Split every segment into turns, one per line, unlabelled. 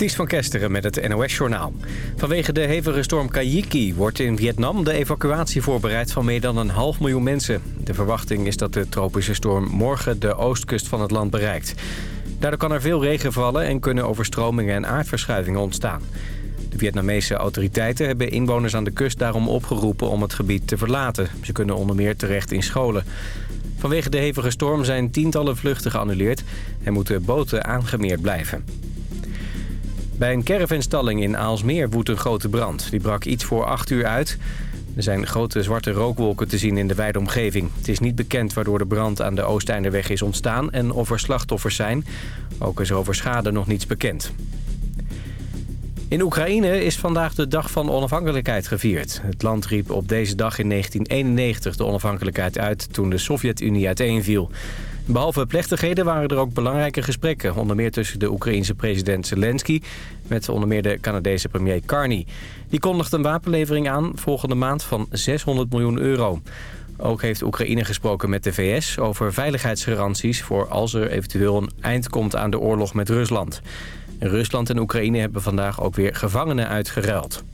Ties van Kesteren met het NOS-journaal. Vanwege de hevige storm Kajiki wordt in Vietnam de evacuatie voorbereid van meer dan een half miljoen mensen. De verwachting is dat de tropische storm morgen de oostkust van het land bereikt. Daardoor kan er veel regen vallen en kunnen overstromingen en aardverschuivingen ontstaan. De Vietnamese autoriteiten hebben inwoners aan de kust daarom opgeroepen om het gebied te verlaten. Ze kunnen onder meer terecht in scholen. Vanwege de hevige storm zijn tientallen vluchten geannuleerd en moeten boten aangemeerd blijven. Bij een caravanstalling in Aalsmeer woedt een grote brand. Die brak iets voor 8 uur uit. Er zijn grote zwarte rookwolken te zien in de wijde omgeving. Het is niet bekend waardoor de brand aan de Oosteinderweg is ontstaan... en of er slachtoffers zijn. Ook is er over schade nog niets bekend. In Oekraïne is vandaag de dag van onafhankelijkheid gevierd. Het land riep op deze dag in 1991 de onafhankelijkheid uit... toen de Sovjet-Unie uiteenviel. Behalve plechtigheden waren er ook belangrijke gesprekken. Onder meer tussen de Oekraïense president Zelensky... met onder meer de Canadese premier Carney. Die kondigt een wapenlevering aan volgende maand van 600 miljoen euro. Ook heeft Oekraïne gesproken met de VS over veiligheidsgaranties... voor als er eventueel een eind komt aan de oorlog met Rusland. Rusland en Oekraïne hebben vandaag ook weer gevangenen uitgeruild.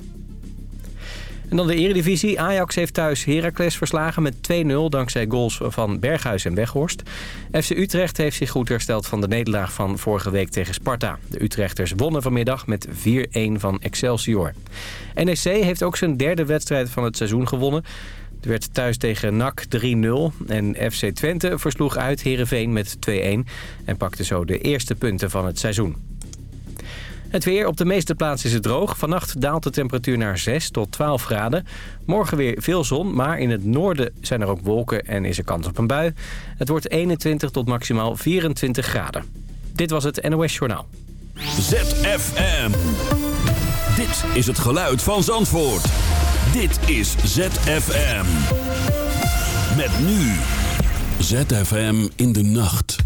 En dan de eredivisie. Ajax heeft thuis Heracles verslagen met 2-0 dankzij goals van Berghuis en Weghorst. FC Utrecht heeft zich goed hersteld van de nederlaag van vorige week tegen Sparta. De Utrechters wonnen vanmiddag met 4-1 van Excelsior. NEC heeft ook zijn derde wedstrijd van het seizoen gewonnen. Het werd thuis tegen NAC 3-0 en FC Twente versloeg uit Heerenveen met 2-1 en pakte zo de eerste punten van het seizoen. Het weer op de meeste plaatsen is het droog. Vannacht daalt de temperatuur naar 6 tot 12 graden. Morgen weer veel zon, maar in het noorden zijn er ook wolken en is er kans op een bui. Het wordt 21 tot maximaal 24 graden. Dit was het NOS Journaal.
ZFM. Dit is het geluid van Zandvoort. Dit is ZFM. Met nu. ZFM in de nacht.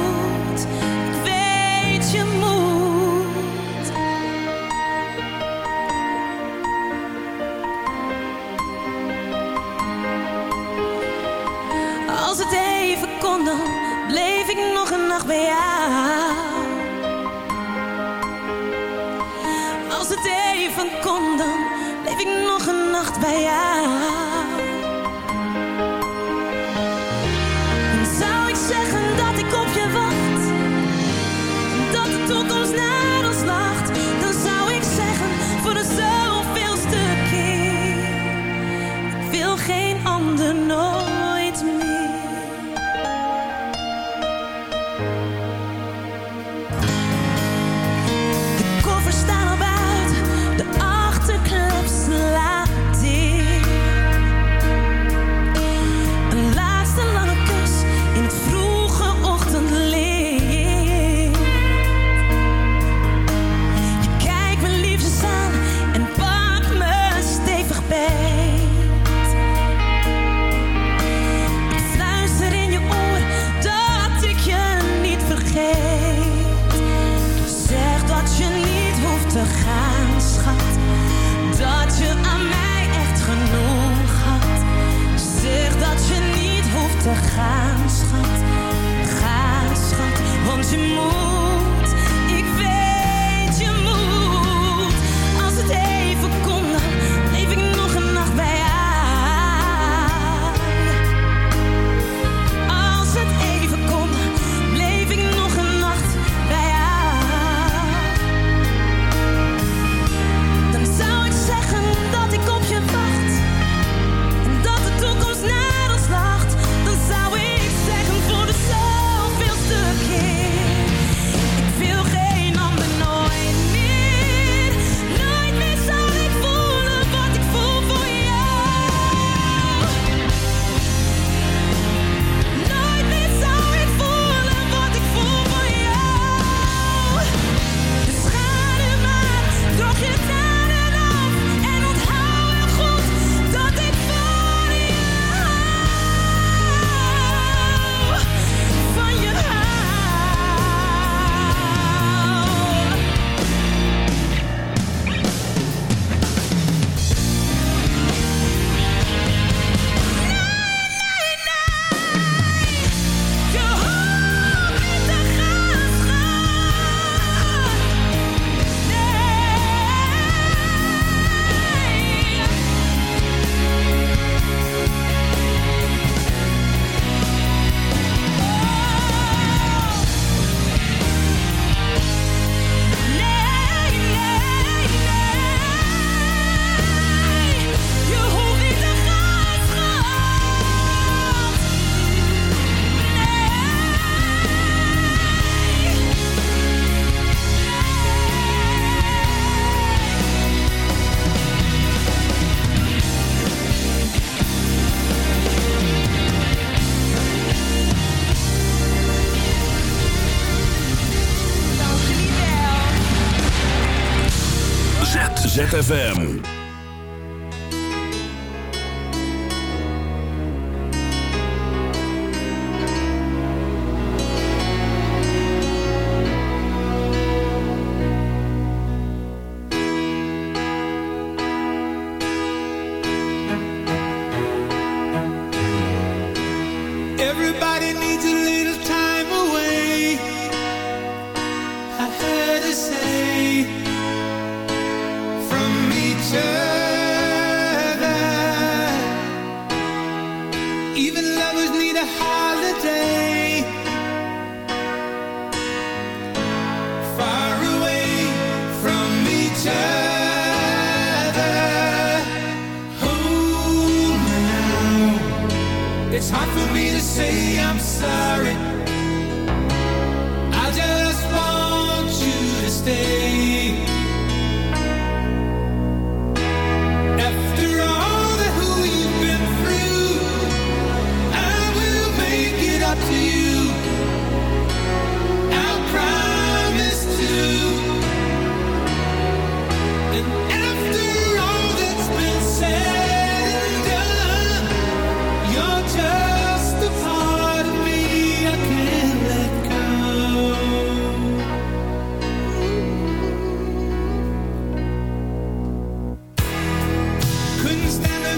ZFM.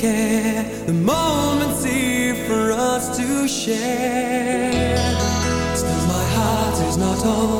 The moment's here for us to share. Still, my heart is not always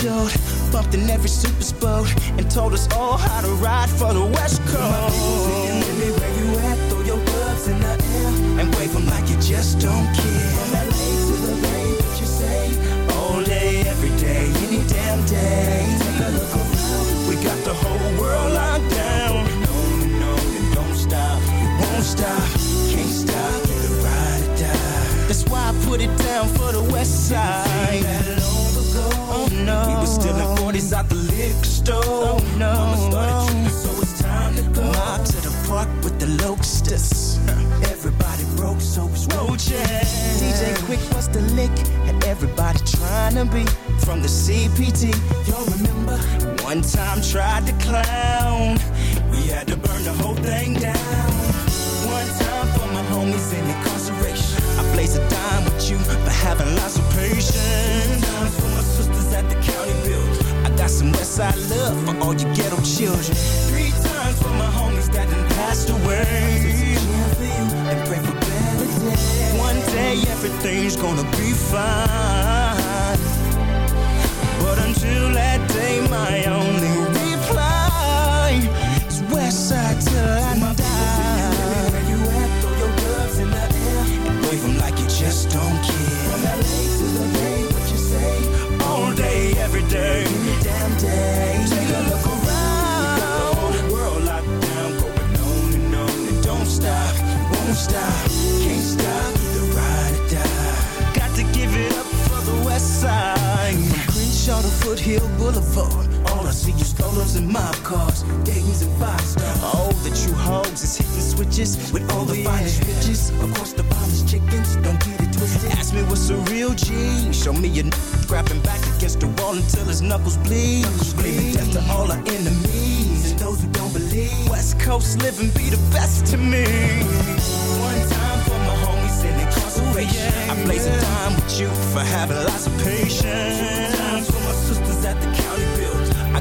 Short bumped in every super boat and told us all how to ride for the West Coast. Where you at? Throw your gloves in the air and wave 'em like you just don't care. From LA to the Bay, what you say? All day, every day, any damn day. Take a look around. We got the whole world locked down. No, no, no, don't stop. We won't stop. Can't stop. The ride or die. That's why I put it down for the West Side. Store. Oh no. Mama started tripping, so it's time to go. Mob to the park with the locusts. Everybody broke, so it's roaches. DJ Quik was the lick, and everybody trying to be from the CPT. Y'all remember? One time tried to clown. We had to burn the whole thing down. One time for my homies in incarceration. I blaze a dime with you for having lots of patience. Some Westside love for all you ghetto children. Three times for my homies that done passed away. And pray for better days. One day everything's gonna be fine. Foothill Boulevard. All I see is strollers and mob cars, Dayton's and five stars. Oh, the true hoes is hitting switches with all the finest bitches. Of course, the finest chickens, don't get it twisted. Ask me what's a real G. Show me a n- grabbing back against the wall until his knuckles bleed. Screaming death to all our enemies and those who don't believe. West Coast living be the best to me. One time for my homies in incarceration. Oh, I blaze a time with you for having lots of patience.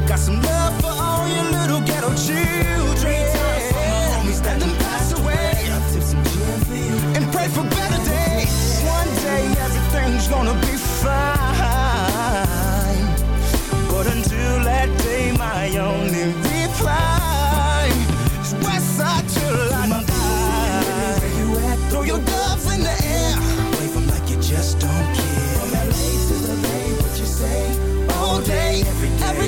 Got some love for all little ghetto children. My homies away. And pray for better days. One day everything's gonna be fine. But until that day, my only reply is till I die. Your gloves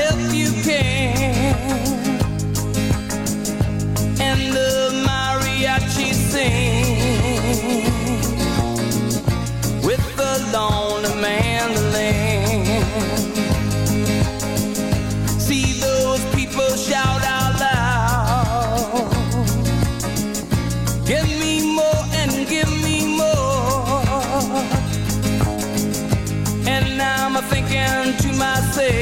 help you can. And the mariachi sing with the lonely mandolin. See those people shout out loud. Give me more and give me more. And now I'm thinking to myself,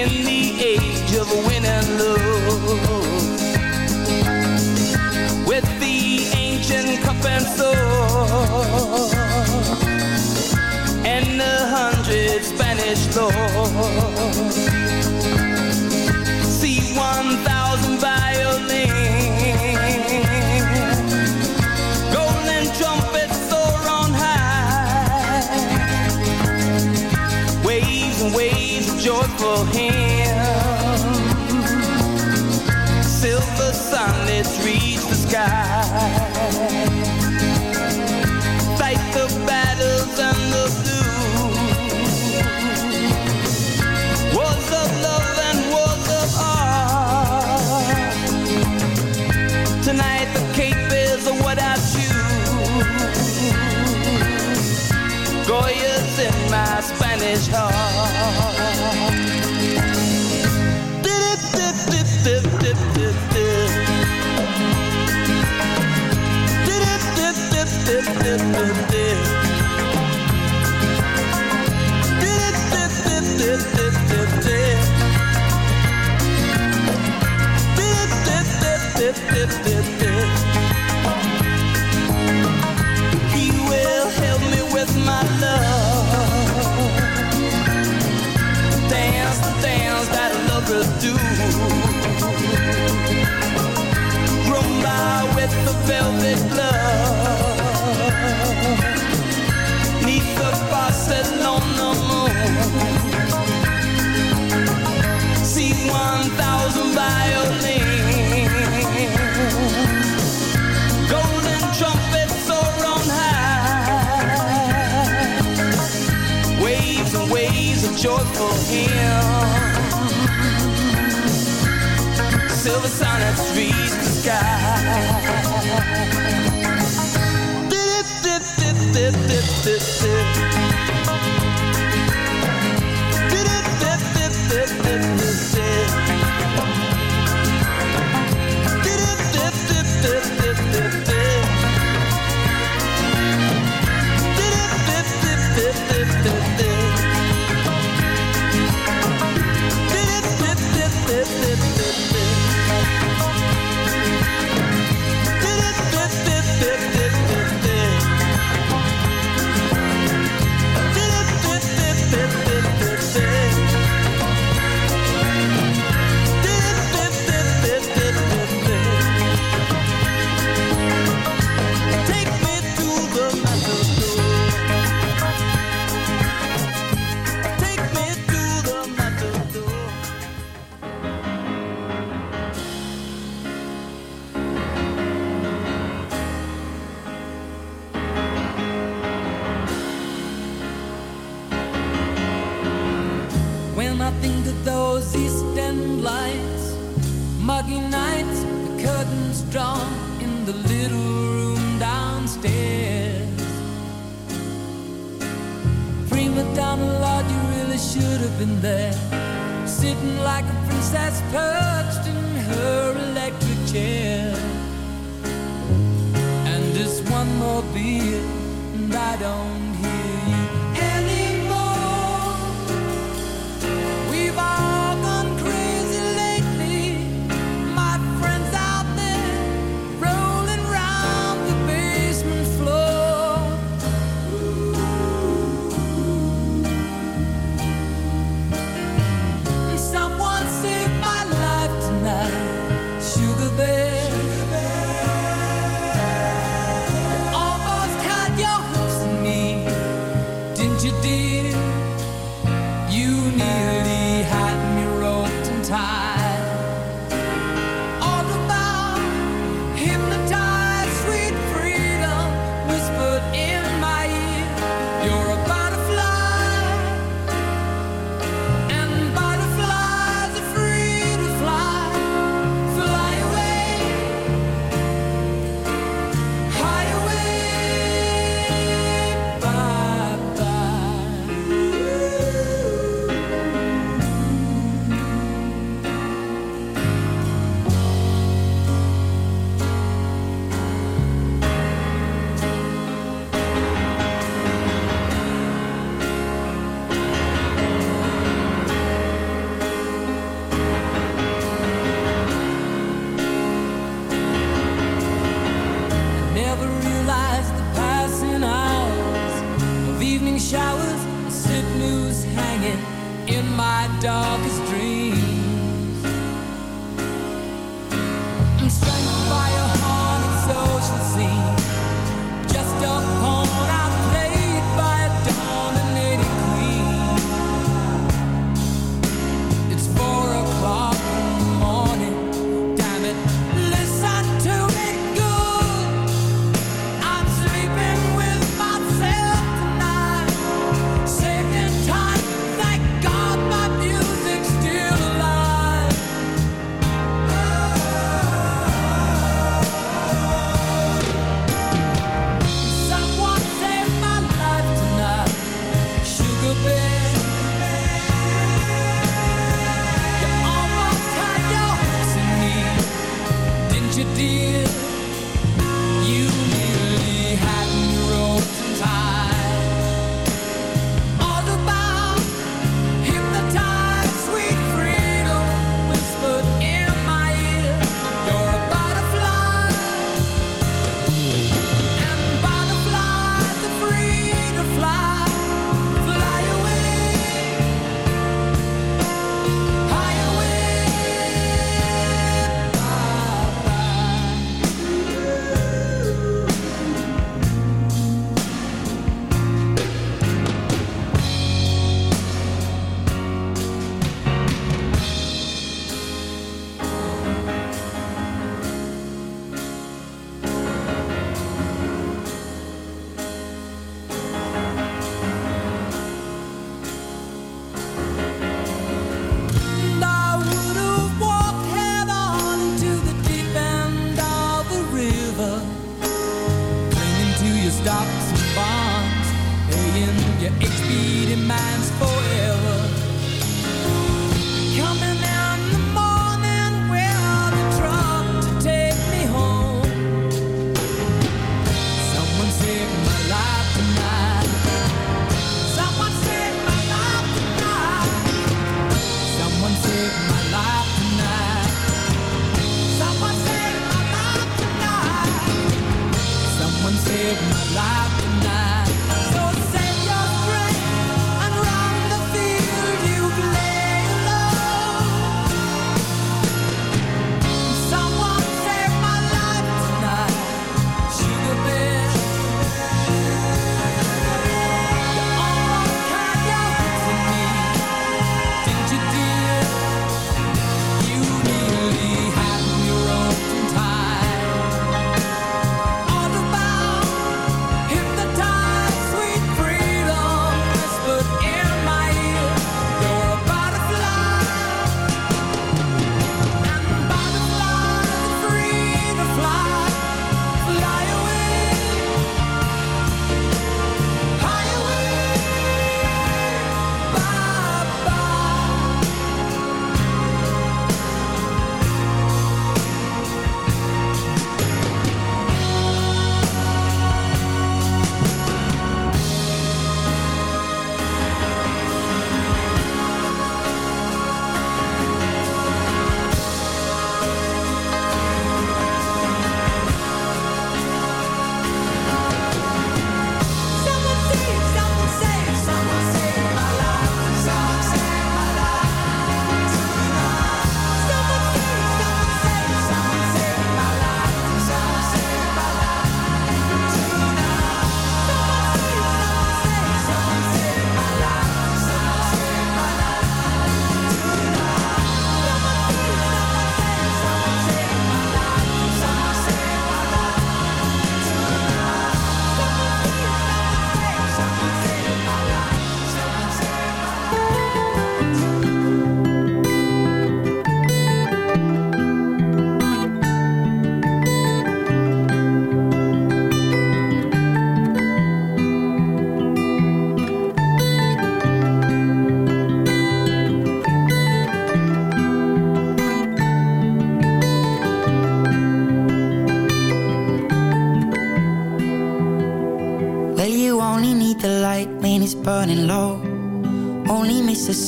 in the age of win and lose. With the ancient cup and sword Silver sunlets reach the sky. Silver sonnets reach the Take